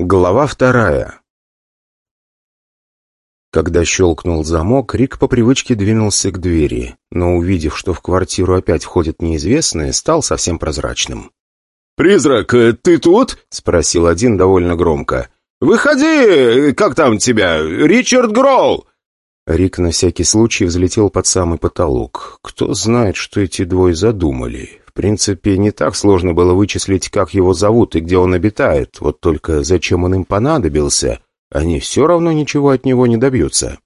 Глава вторая. Когда щелкнул замок, Рик по привычке двинулся к двери, но, увидев, что в квартиру опять входят неизвестные, стал совсем прозрачным. «Призрак, э, ты тут?» — спросил один довольно громко. «Выходи! Как там тебя? Ричард Гроул!» Рик на всякий случай взлетел под самый потолок. Кто знает, что эти двое задумали. Принципе, не так сложно было вычислить, как его зовут и где он обитает. Вот только зачем он им понадобился, они все равно ничего от него не добьются.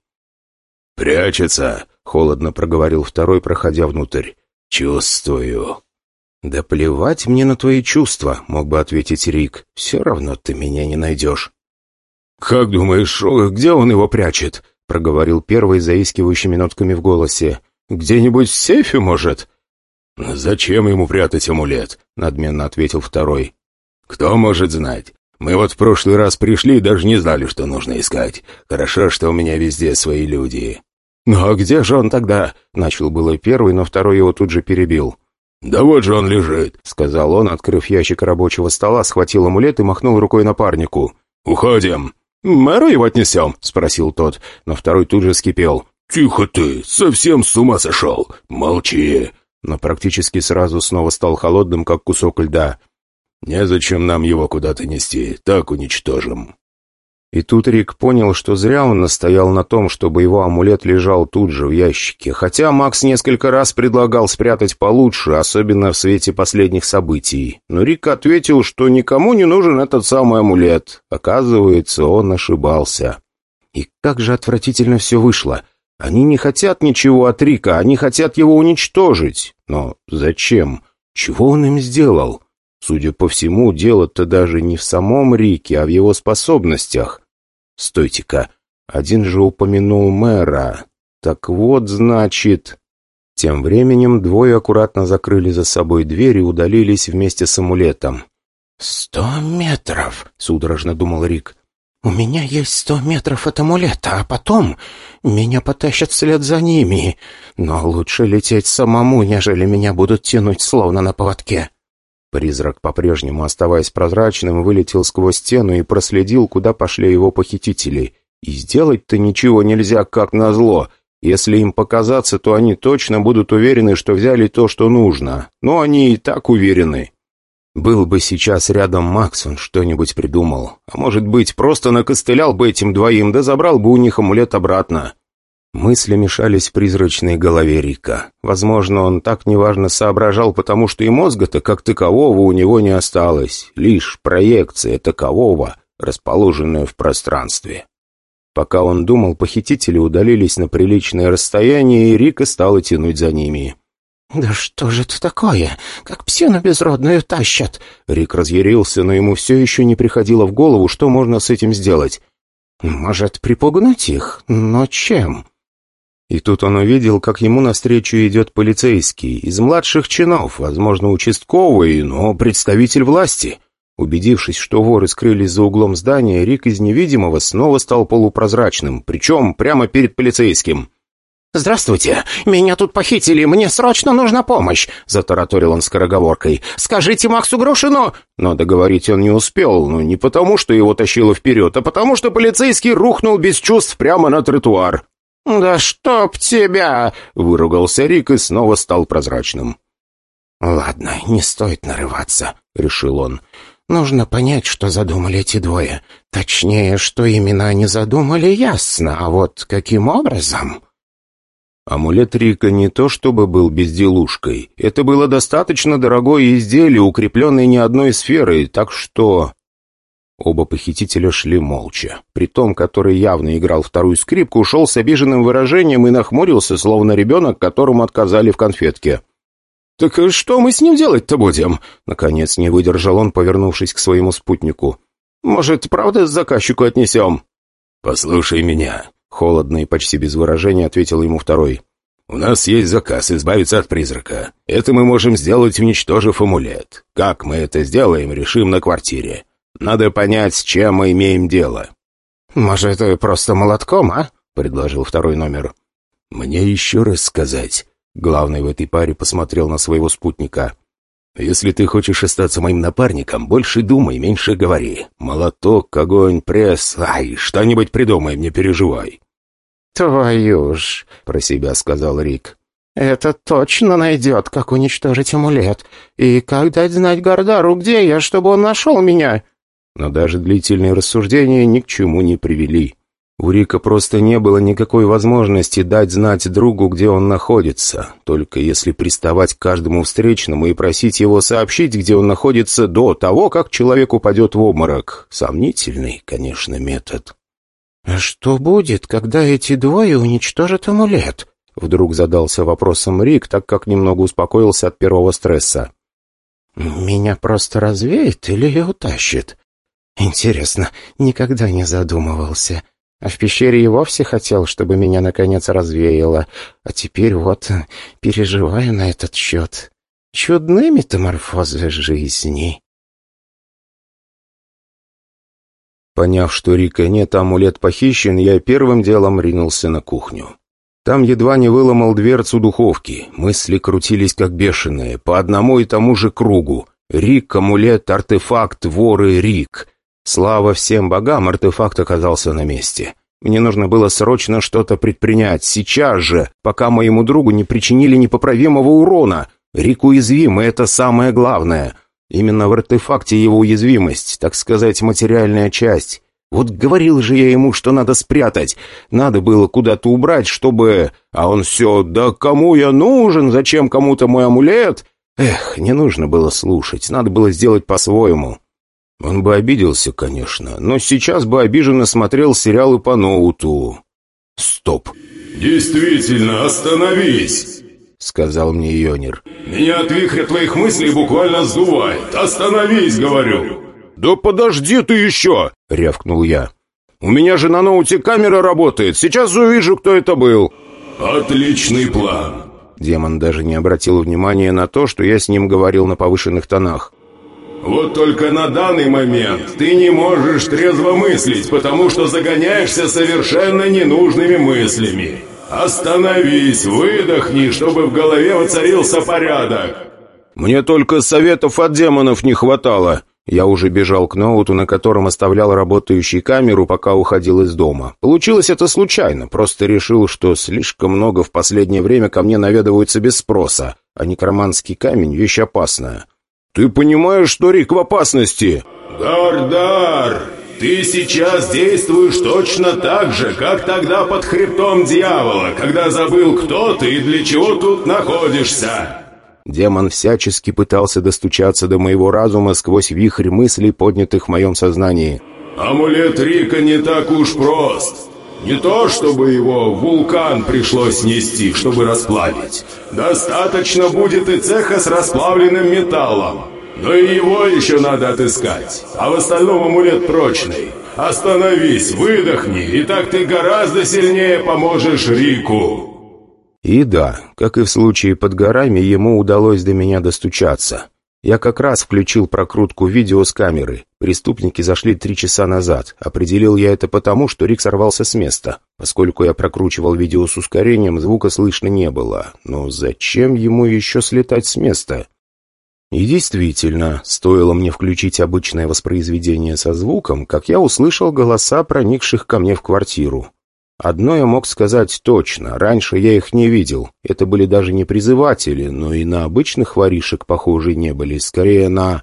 «Прячется», — холодно проговорил второй, проходя внутрь. «Чувствую». «Да плевать мне на твои чувства», — мог бы ответить Рик. «Все равно ты меня не найдешь». «Как думаешь, где он его прячет?» — проговорил первый, заискивающими нотками в голосе. «Где-нибудь в сейфе, может?» «Зачем ему прятать амулет?» — надменно ответил второй. «Кто может знать? Мы вот в прошлый раз пришли и даже не знали, что нужно искать. Хорошо, что у меня везде свои люди». «Ну а где же он тогда?» — начал было первый, но второй его тут же перебил. «Да вот же он лежит», — сказал он, открыв ящик рабочего стола, схватил амулет и махнул рукой напарнику. «Уходим». «Мэру его отнесем?» — спросил тот, но второй тут же скипел. «Тихо ты, совсем с ума сошел! Молчи!» Но практически сразу снова стал холодным, как кусок льда. «Незачем нам его куда-то нести, так уничтожим». И тут Рик понял, что зря он настоял на том, чтобы его амулет лежал тут же в ящике, хотя Макс несколько раз предлагал спрятать получше, особенно в свете последних событий. Но Рик ответил, что никому не нужен этот самый амулет. Оказывается, он ошибался. И как же отвратительно все вышло. Они не хотят ничего от Рика, они хотят его уничтожить. Но зачем? Чего он им сделал? Судя по всему, дело-то даже не в самом Рике, а в его способностях. Стойте-ка, один же упомянул мэра. Так вот, значит... Тем временем двое аккуратно закрыли за собой дверь и удалились вместе с амулетом. «Сто метров!» — судорожно думал Рик. «У меня есть сто метров от амулета, а потом меня потащат вслед за ними. Но лучше лететь самому, нежели меня будут тянуть словно на поводке». Призрак, по-прежнему оставаясь прозрачным, вылетел сквозь стену и проследил, куда пошли его похитители. И сделать-то ничего нельзя, как назло. Если им показаться, то они точно будут уверены, что взяли то, что нужно. Но они и так уверены. Был бы сейчас рядом Макс, он что-нибудь придумал. А может быть, просто накостылял бы этим двоим, да забрал бы у них амулет обратно. Мысли мешались в призрачной голове Рика. Возможно, он так неважно соображал, потому что и мозга-то как такового у него не осталось. Лишь проекция такового, расположенная в пространстве. Пока он думал, похитители удалились на приличное расстояние, и Рика стала тянуть за ними. «Да что же это такое? Как псину безродную тащат!» Рик разъярился, но ему все еще не приходило в голову, что можно с этим сделать. «Может, припугнуть их? Но чем?» И тут он увидел, как ему навстречу идет полицейский, из младших чинов, возможно, участковый, но представитель власти. Убедившись, что воры скрылись за углом здания, Рик из невидимого снова стал полупрозрачным, причем прямо перед полицейским. «Здравствуйте! Меня тут похитили, мне срочно нужна помощь!» — затараторил он скороговоркой. «Скажите Максу Грошину...» Но договорить он не успел, но не потому, что его тащило вперед, а потому, что полицейский рухнул без чувств прямо на тротуар. «Да чтоб тебя!» — выругался Рик и снова стал прозрачным. «Ладно, не стоит нарываться», — решил он. «Нужно понять, что задумали эти двое. Точнее, что именно они задумали, ясно, а вот каким образом...» Амулет Рика не то чтобы был безделушкой. Это было достаточно дорогое изделие, укрепленное не одной сферой, так что... Оба похитителя шли молча. Притом, который явно играл вторую скрипку, ушел с обиженным выражением и нахмурился, словно ребенок, которому отказали в конфетке. «Так что мы с ним делать-то будем?» Наконец не выдержал он, повернувшись к своему спутнику. «Может, правда заказчику отнесем?» «Послушай меня», — холодно и почти без выражения ответил ему второй. «У нас есть заказ избавиться от призрака. Это мы можем сделать, уничтожив амулет. Как мы это сделаем, решим на квартире. Надо понять, с чем мы имеем дело». «Может, это просто молотком, а?» — предложил второй номер. «Мне еще раз сказать». Главный в этой паре посмотрел на своего спутника. Если ты хочешь остаться моим напарником, больше думай, меньше говори. Молоток, огонь, пресс, ай, что-нибудь придумай, не переживай». «Твою ж!» — про себя сказал Рик. «Это точно найдет, как уничтожить амулет. И как дать знать Гардару, где я, чтобы он нашел меня?» Но даже длительные рассуждения ни к чему не привели. У Рика просто не было никакой возможности дать знать другу, где он находится, только если приставать к каждому встречному и просить его сообщить, где он находится до того, как человек упадет в обморок. Сомнительный, конечно, метод. «А что будет, когда эти двое уничтожат амулет?» Вдруг задался вопросом Рик, так как немного успокоился от первого стресса. «Меня просто развеет или утащит?» «Интересно, никогда не задумывался. А в пещере и вовсе хотел, чтобы меня наконец развеяло. А теперь вот переживаю на этот счет. Чудны метаморфозы жизни». Поняв, что Рика нет, амулет похищен, я первым делом ринулся на кухню. Там едва не выломал дверцу духовки. Мысли крутились как бешеные, по одному и тому же кругу. Рик, амулет, артефакт, воры, Рик. Слава всем богам, артефакт оказался на месте. Мне нужно было срочно что-то предпринять, сейчас же, пока моему другу не причинили непоправимого урона. Рик уязвим, и это самое главное. Именно в артефакте его уязвимость, так сказать, материальная часть. Вот говорил же я ему, что надо спрятать. Надо было куда-то убрать, чтобы... А он все, да кому я нужен, зачем кому-то мой амулет? Эх, не нужно было слушать, надо было сделать по-своему. Он бы обиделся, конечно, но сейчас бы обиженно смотрел сериалы по ноуту. Стоп. «Действительно, остановись!» — сказал мне Йонер. «Меня от вихря твоих мыслей буквально сдувает. Остановись, говорю!» «Да подожди ты еще!» — рявкнул я. «У меня же на ноуте камера работает. Сейчас увижу, кто это был». «Отличный план!» Демон даже не обратил внимания на то, что я с ним говорил на повышенных тонах. «Вот только на данный момент ты не можешь трезво мыслить, потому что загоняешься совершенно ненужными мыслями. Остановись, выдохни, чтобы в голове воцарился порядок!» «Мне только советов от демонов не хватало!» Я уже бежал к ноуту, на котором оставлял работающую камеру, пока уходил из дома. Получилось это случайно, просто решил, что слишком много в последнее время ко мне наведываются без спроса, а некроманский камень — вещь опасная. «Ты понимаешь, что Рик в опасности?» «Дар-дар, ты сейчас действуешь точно так же, как тогда под хребтом дьявола, когда забыл, кто ты и для чего тут находишься!» Демон всячески пытался достучаться до моего разума сквозь вихрь мыслей, поднятых в моем сознании. «Амулет Рика не так уж прост. Не то, чтобы его вулкан пришлось нести, чтобы расплавить. Достаточно будет и цеха с расплавленным металлом. Но и его еще надо отыскать. А в остальном амулет прочный. Остановись, выдохни, и так ты гораздо сильнее поможешь Рику». И да, как и в случае под горами, ему удалось до меня достучаться. Я как раз включил прокрутку видео с камеры. Преступники зашли три часа назад. Определил я это потому, что Рик сорвался с места. Поскольку я прокручивал видео с ускорением, звука слышно не было. Но зачем ему еще слетать с места? И действительно, стоило мне включить обычное воспроизведение со звуком, как я услышал голоса проникших ко мне в квартиру. Одно я мог сказать точно, раньше я их не видел. Это были даже не призыватели, но и на обычных воришек похожие не были, скорее на...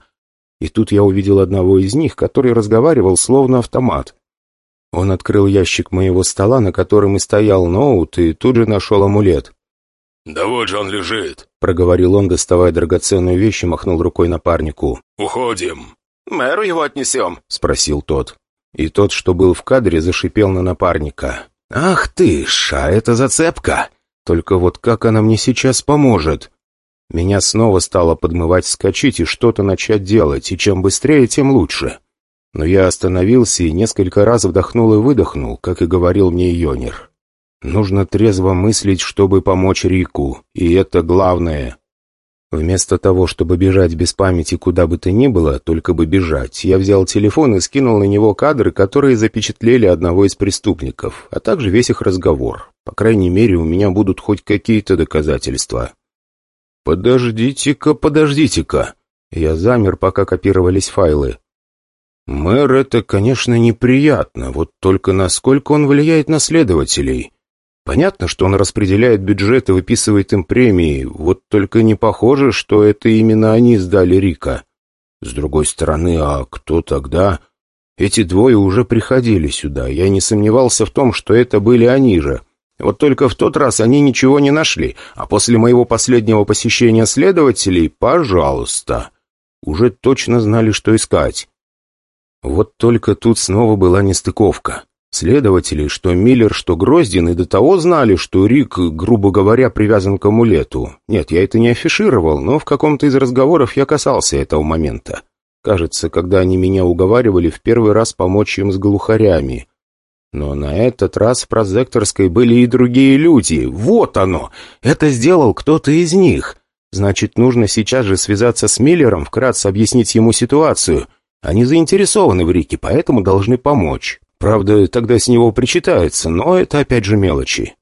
И тут я увидел одного из них, который разговаривал словно автомат. Он открыл ящик моего стола, на котором и стоял ноут, и тут же нашел амулет. «Да вот же он лежит», — проговорил он, доставая драгоценную вещь и махнул рукой напарнику. «Уходим». «Мэру его отнесем?» — спросил тот. И тот, что был в кадре, зашипел на напарника. «Ах ты ж, а это зацепка! Только вот как она мне сейчас поможет?» Меня снова стало подмывать вскочить и что-то начать делать, и чем быстрее, тем лучше. Но я остановился и несколько раз вдохнул и выдохнул, как и говорил мне Йонер. Нужно трезво мыслить, чтобы помочь Рику, и это главное. Вместо того, чтобы бежать без памяти куда бы то ни было, только бы бежать, я взял телефон и скинул на него кадры, которые запечатлели одного из преступников, а также весь их разговор. По крайней мере, у меня будут хоть какие-то доказательства. «Подождите-ка, подождите-ка!» Я замер, пока копировались файлы. Мэр — это, конечно, неприятно, вот только насколько он влияет на следователей. Понятно, что он распределяет бюджет и выписывает им премии, вот только не похоже, что это именно они сдали Рика. С другой стороны, а кто тогда? Эти двое уже приходили сюда, я не сомневался в том, что это были они же. Вот только в тот раз они ничего не нашли, а после моего последнего посещения следователей, пожалуйста, уже точно знали, что искать. Вот только тут снова была нестыковка. Следователи, что Миллер, что Гроздин, и до того знали, что Рик, грубо говоря, привязан к амулету. Нет, я это не афишировал, но в каком-то из разговоров я касался этого момента. Кажется, когда они меня уговаривали в первый раз помочь им с глухарями. Но на этот раз в прозекторской были и другие люди. Вот оно! Это сделал кто-то из них. Значит, нужно сейчас же связаться с Миллером, вкратце объяснить ему ситуацию — они заинтересованы в Рике, поэтому должны помочь. Правда, тогда с него причитаются, но это опять же мелочи.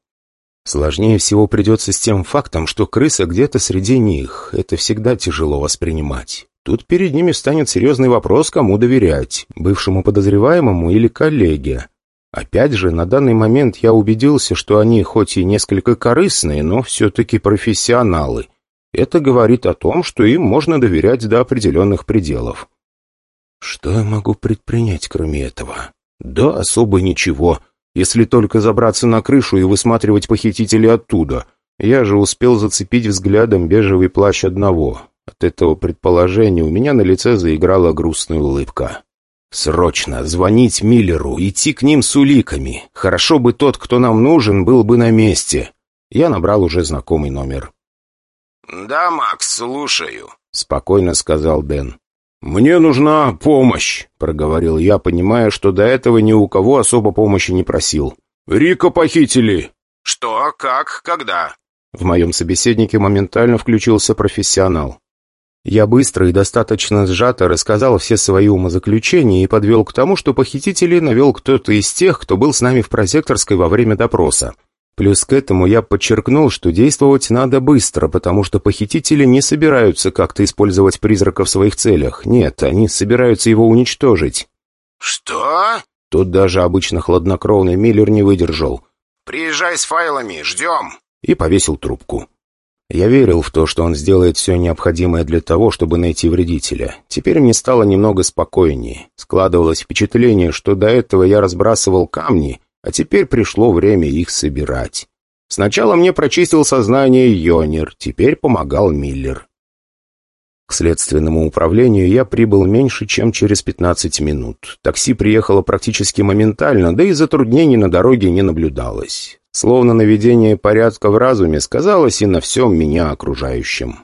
Сложнее всего придется с тем фактом, что крыса где-то среди них. Это всегда тяжело воспринимать. Тут перед ними станет серьезный вопрос, кому доверять, бывшему подозреваемому или коллеге. Опять же, на данный момент я убедился, что они хоть и несколько корыстные, но все-таки профессионалы. Это говорит о том, что им можно доверять до определенных пределов. Что я могу предпринять, кроме этого? Да, особо ничего. Если только забраться на крышу и высматривать похитителей оттуда. Я же успел зацепить взглядом бежевый плащ одного. От этого предположения у меня на лице заиграла грустная улыбка. «Срочно звонить Миллеру, идти к ним с уликами. Хорошо бы тот, кто нам нужен, был бы на месте». Я набрал уже знакомый номер. «Да, Макс, слушаю», — спокойно сказал Дэн. «Мне нужна помощь», — проговорил я, понимая, что до этого ни у кого особо помощи не просил. «Рика похитили». «Что? Как? Когда?» В моем собеседнике моментально включился профессионал. Я быстро и достаточно сжато рассказал все свои умозаключения и подвел к тому, что похитителей навел кто-то из тех, кто был с нами в прозекторской во время допроса. Плюс к этому я подчеркнул, что действовать надо быстро, потому что похитители не собираются как-то использовать призрака в своих целях. Нет, они собираются его уничтожить. «Что?» Тут даже обычно хладнокровный Миллер не выдержал. «Приезжай с файлами, ждем!» И повесил трубку. Я верил в то, что он сделает все необходимое для того, чтобы найти вредителя. Теперь мне стало немного спокойнее. Складывалось впечатление, что до этого я разбрасывал камни, а теперь пришло время их собирать. Сначала мне прочистил сознание Йонер, теперь помогал Миллер. К следственному управлению я прибыл меньше, чем через 15 минут. Такси приехало практически моментально, да и затруднений на дороге не наблюдалось. Словно наведение порядка в разуме сказалось и на всем меня окружающем.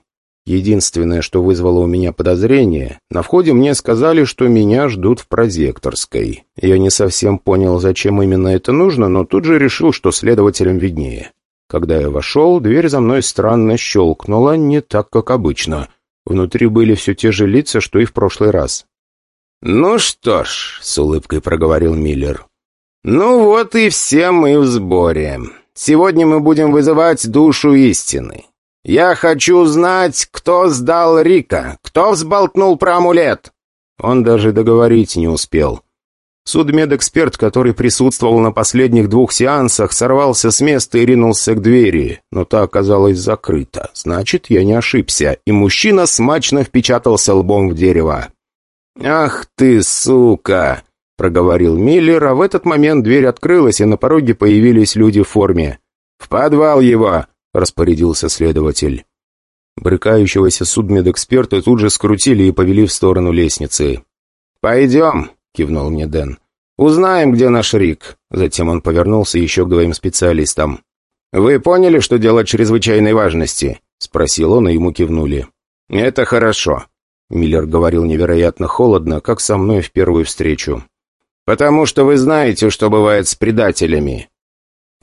Единственное, что вызвало у меня подозрение, на входе мне сказали, что меня ждут в прозекторской. Я не совсем понял, зачем именно это нужно, но тут же решил, что следователям виднее. Когда я вошел, дверь за мной странно щелкнула, не так, как обычно. Внутри были все те же лица, что и в прошлый раз. «Ну что ж», — с улыбкой проговорил Миллер. «Ну вот и все мы в сборе. Сегодня мы будем вызывать душу истины. «Я хочу знать, кто сдал Рика, кто взболтнул про амулет!» Он даже договорить не успел. Судмедэксперт, который присутствовал на последних двух сеансах, сорвался с места и ринулся к двери, но та оказалась закрыта. Значит, я не ошибся, и мужчина смачно впечатался лбом в дерево. «Ах ты, сука!» — проговорил Миллер, а в этот момент дверь открылась, и на пороге появились люди в форме. «В подвал его!» — распорядился следователь. Брыкающегося судмедэксперта тут же скрутили и повели в сторону лестницы. «Пойдем», — кивнул мне Дэн. «Узнаем, где наш Рик». Затем он повернулся еще к двоим специалистам. «Вы поняли, что дело чрезвычайной важности?» — спросил он, и ему кивнули. «Это хорошо», — Миллер говорил невероятно холодно, как со мной в первую встречу. «Потому что вы знаете, что бывает с предателями.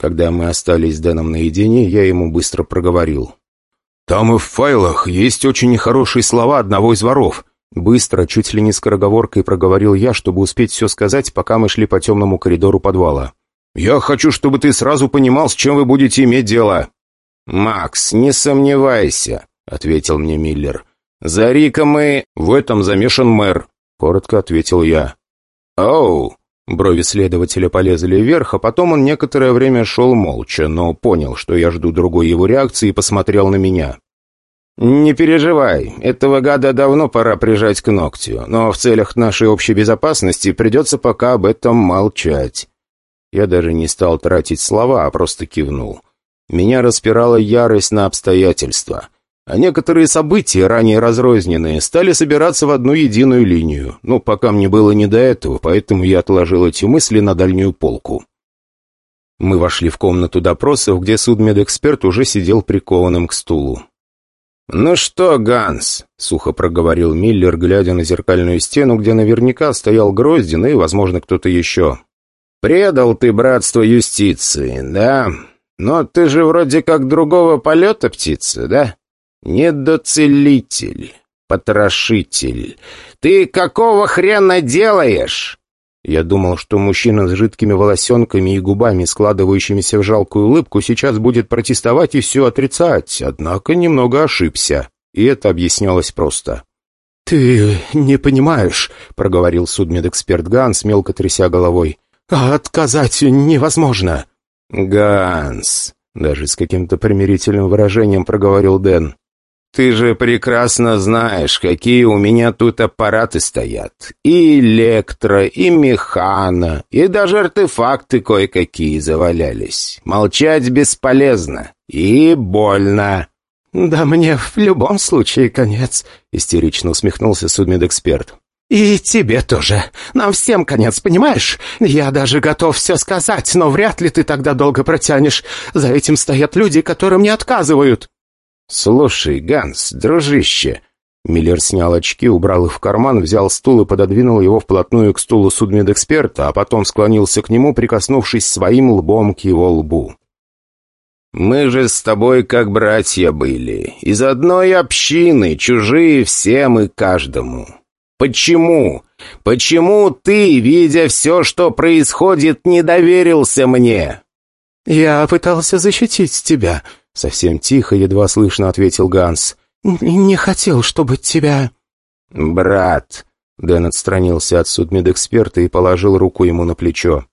Когда мы остались с Дэном наедине, я ему быстро проговорил. «Там и в файлах есть очень нехорошие слова одного из воров». Быстро, чуть ли не скороговоркой проговорил я, чтобы успеть все сказать, пока мы шли по темному коридору подвала. «Я хочу, чтобы ты сразу понимал, с чем вы будете иметь дело». «Макс, не сомневайся», — ответил мне Миллер. «За Рика мы...» «В этом замешан мэр», — коротко ответил я. «Оу!» Брови следователя полезли вверх, а потом он некоторое время шел молча, но понял, что я жду другой его реакции и посмотрел на меня. «Не переживай, этого гада давно пора прижать к ногтю, но в целях нашей общей безопасности придется пока об этом молчать». Я даже не стал тратить слова, а просто кивнул. Меня распирала ярость на обстоятельства. А некоторые события, ранее разрозненные, стали собираться в одну единую линию. Но пока мне было не до этого, поэтому я отложил эти мысли на дальнюю полку. Мы вошли в комнату допросов, где судмедэксперт уже сидел прикованным к стулу. «Ну что, Ганс?» — сухо проговорил Миллер, глядя на зеркальную стену, где наверняка стоял Гроздин и, возможно, кто-то еще. «Предал ты братство юстиции, да? Но ты же вроде как другого полета птица, да? Недоцелитель, потрошитель. Ты какого хрена делаешь?» Я думал, что мужчина с жидкими волосенками и губами, складывающимися в жалкую улыбку, сейчас будет протестовать и все отрицать, однако немного ошибся. И это объяснялось просто. «Ты не понимаешь», — проговорил судмедэксперт Ганс, мелко тряся головой. «А отказать невозможно». «Ганс», — даже с каким-то примирительным выражением проговорил Дэн. «Ты же прекрасно знаешь, какие у меня тут аппараты стоят. И электро, и механа, и даже артефакты кое-какие завалялись. Молчать бесполезно. И больно». «Да мне в любом случае конец», — истерично усмехнулся судмедэксперт. «И тебе тоже. Нам всем конец, понимаешь? Я даже готов все сказать, но вряд ли ты тогда долго протянешь. За этим стоят люди, которым не отказывают». «Слушай, Ганс, дружище...» Миллер снял очки, убрал их в карман, взял стул и пододвинул его вплотную к стулу судмедэксперта, а потом склонился к нему, прикоснувшись своим лбом к его лбу. «Мы же с тобой как братья были, из одной общины, чужие всем и каждому. Почему? Почему ты, видя все, что происходит, не доверился мне?» «Я пытался защитить тебя», Совсем тихо, едва слышно ответил Ганс. «Не хотел, чтобы тебя...» «Брат...» Дэн отстранился от судмедэксперта и положил руку ему на плечо.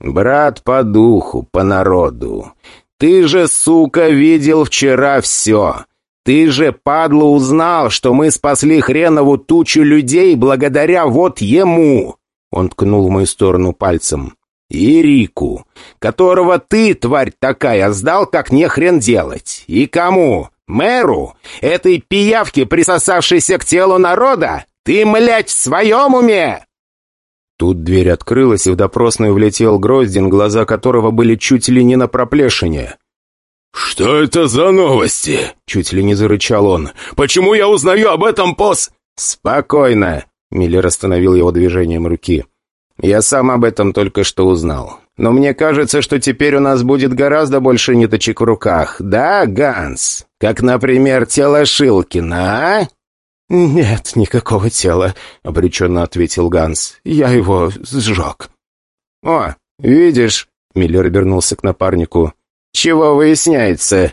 «Брат по духу, по народу. Ты же, сука, видел вчера все. Ты же, падла, узнал, что мы спасли хренову тучу людей благодаря вот ему!» Он ткнул в мою сторону пальцем и Рику, которого ты, тварь такая, сдал как не хрен делать. И кому? Мэру? Этой пиявке, присосавшейся к телу народа? Ты, млять, в своем уме?» Тут дверь открылась, и в допросную влетел Гроздин, глаза которого были чуть ли не на проплешине. «Что это за новости?» — чуть ли не зарычал он. «Почему я узнаю об этом пос...» «Спокойно!» — Миллер остановил его движением руки. Я сам об этом только что узнал. Но мне кажется, что теперь у нас будет гораздо больше ниточек в руках. Да, Ганс? Как, например, тело Шилкина, а?» «Нет никакого тела», — обреченно ответил Ганс. «Я его сжег». «О, видишь?» — Миллер обернулся к напарнику. «Чего выясняется?»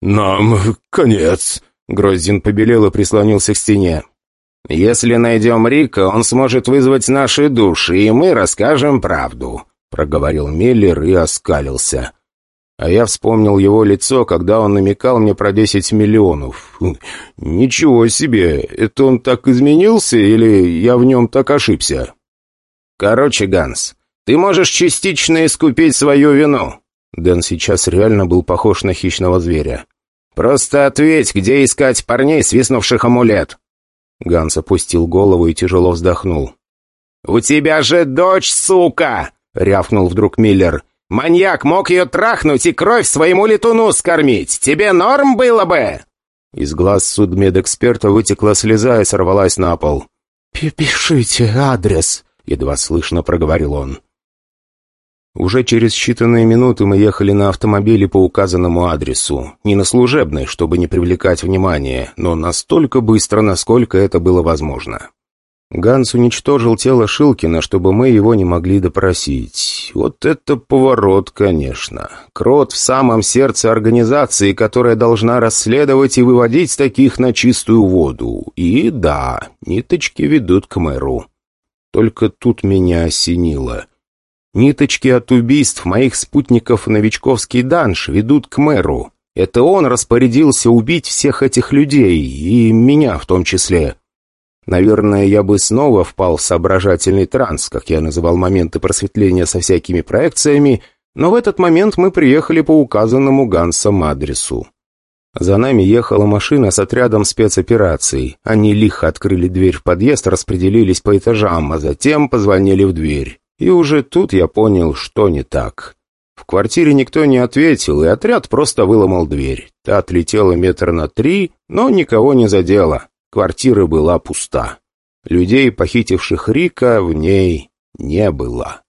«Нам конец», — Гроздин побелел и прислонился к стене. «Если найдем Рика, он сможет вызвать наши души, и мы расскажем правду», — проговорил Миллер и оскалился. А я вспомнил его лицо, когда он намекал мне про десять миллионов. Ничего себе, это он так изменился или я в нем так ошибся? Короче, Ганс, ты можешь частично искупить свою вину. Дэн сейчас реально был похож на хищного зверя. Просто ответь, где искать парней, свистнувших амулет. Ганс опустил голову и тяжело вздохнул. «У тебя же дочь, сука!» — рявкнул вдруг Миллер. «Маньяк мог ее трахнуть и кровь своему летуну скормить! Тебе норм было бы?» Из глаз судмедэксперта вытекла слеза и сорвалась на пол. «Пишите адрес», — едва слышно проговорил он. Уже через считанные минуты мы ехали на автомобиле по указанному адресу. Не на служебный, чтобы не привлекать внимания, но настолько быстро, насколько это было возможно. Ганс уничтожил тело Шилкина, чтобы мы его не могли допросить. Вот это поворот, конечно. Крот в самом сердце организации, которая должна расследовать и выводить таких на чистую воду. И да, ниточки ведут к мэру. Только тут меня осенило. Ниточки от убийств моих спутников новичковский данж ведут к мэру. Это он распорядился убить всех этих людей, и меня в том числе. Наверное, я бы снова впал в соображательный транс, как я называл моменты просветления со всякими проекциями, но в этот момент мы приехали по указанному Гансом адресу. За нами ехала машина с отрядом спецопераций. Они лихо открыли дверь в подъезд, распределились по этажам, а затем позвонили в дверь. И уже тут я понял, что не так. В квартире никто не ответил, и отряд просто выломал дверь. Та отлетела метр на три, но никого не задела. Квартира была пуста. Людей, похитивших Рика, в ней не было.